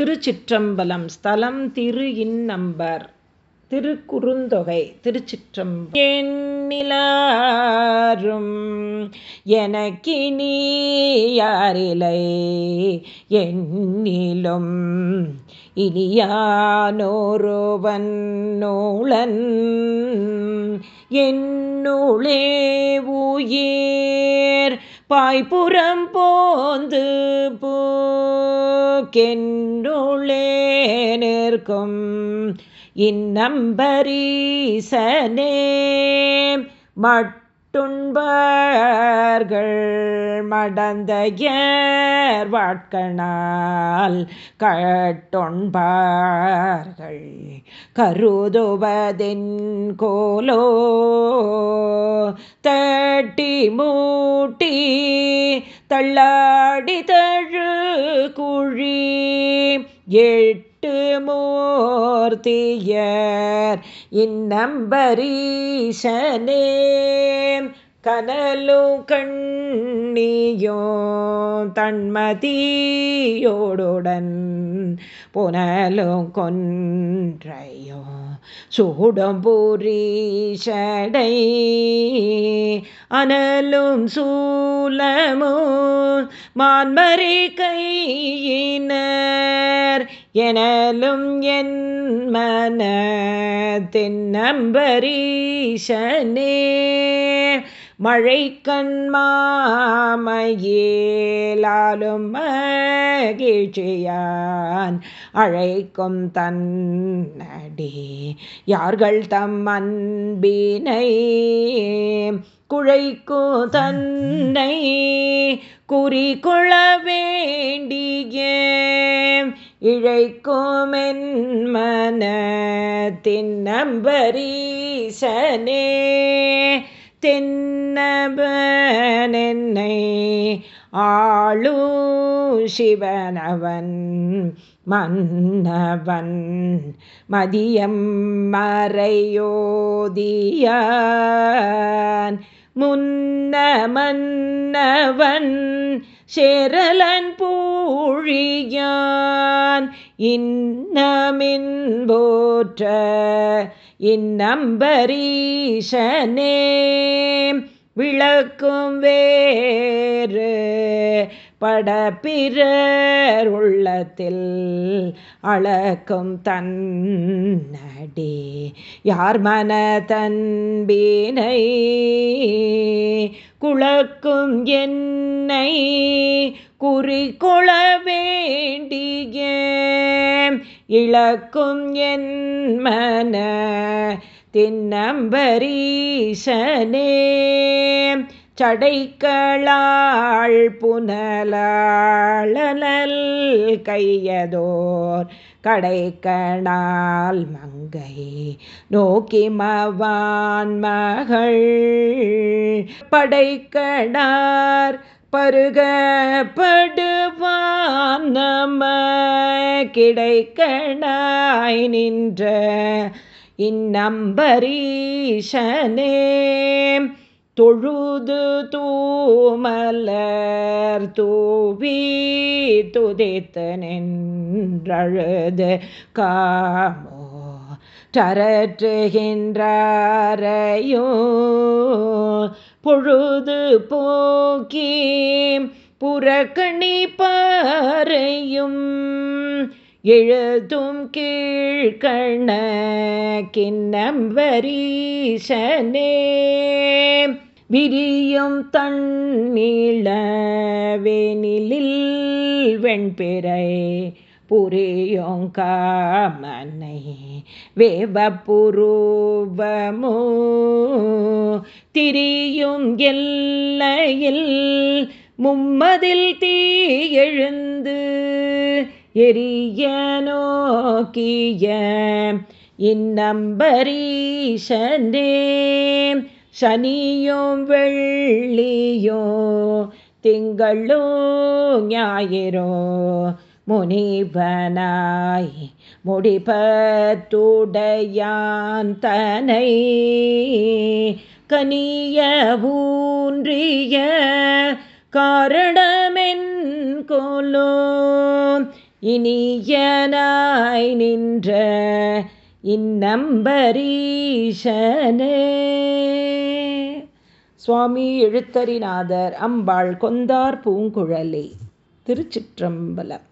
திருச்சிற்றம்பலம் ஸ்தலம் திரு இன்னம்பர். திருக்குறுந்தொகை திருச்சிற்றம்பலம். எண்ணிலாரும் எனக்கினி யாரிலை எண்ணிலும் இனியானோருவன் நூலன் என்னுளே உயிர். பாய்புறம் போந்து பூக்கென்றுளே நிற்கும் இந்நம்பரீசனே மட்டுண்பர்கள் மடந்தையர் வாட்கணால் கட்டொன்பார்கள் கருதுவதின் கோலோ தட்டி மூட்டி தள்ளாடி தழு எட்டு மூர்த்தியர் இன்னம்பரீஷனே கனலும் கண்ணியோ தன்மதியோடுடன் புனலும் கொன்றையோ சூடம் பூரீஷடை அனலும் சூலமோ மான்மறை கையின எனலும் என் மன தென்னம்பரீஷனே மழை கண்மாமையேலாலும் மகிழ்ச்சியான் அழைக்கும் தன்னடி. யார்கள் தம் அன்பினை குழைக்கு தன்னை குறிக்கொள்ள வேண்டிய இழைக்குமென் மனத்தின் நம்பரீசனே தென்னபனென்னை ஆளு சிவனவன் மன்னவன் மதியம் மறையோதியான் முன்ன மன்னவன் சேரலன் பூழியான் இன்னமின் போற்ற இன்னம்பரீஷனே விளக்கும் வேறு படப்பிறர் உள்ளத்தில் அளக்கும் தன்னடி. யார் மன தன்பினை குளக்கும் என்னை குறிக்கொள வேண்டிய இழக்கும் என் மன தின்னம்பரீசனே. சடைக்களாள் புனலாளனல் கையதோர் கடைக்கணால் மங்கை நோக்கி மவான் மகள் படைக்கடார் பருகப்படுவான் நம கிடைக்கணாய் நின்ற இந்நம்பரீஷனே தொழுது தூமலர் தூவி துதித்து நின்றழுது காமோ தரற்றுகின்றாரையோ பொழுது போக்கி புறக்கணி பாறையும் எழுதும் கிண்ணம் வரீசனே. விரியும் தண்ணீழவெனிலில் வெண்பிறை புரியும் காமனை. வேவப்புரூபமோ திரியும் எல்லையில் மும்மதில் தீ எழுந்து எரிய நோக்கிய இன்னம்பரீஷனே சனியும் வெள்ளியோ திங்களோ ஞாயிறோ முனிவனாய் முடிபத்துடையான் தனை கனிய ஊன்றிய காரணமென் கோலோ இனியனாய் நின்ற இந்நம்பரீஷனே சுவாமி எழுத்தரிநாதர் அம்பாள் கொந்தார் பூங்குழலி திருச்சிற்றம்பலம்.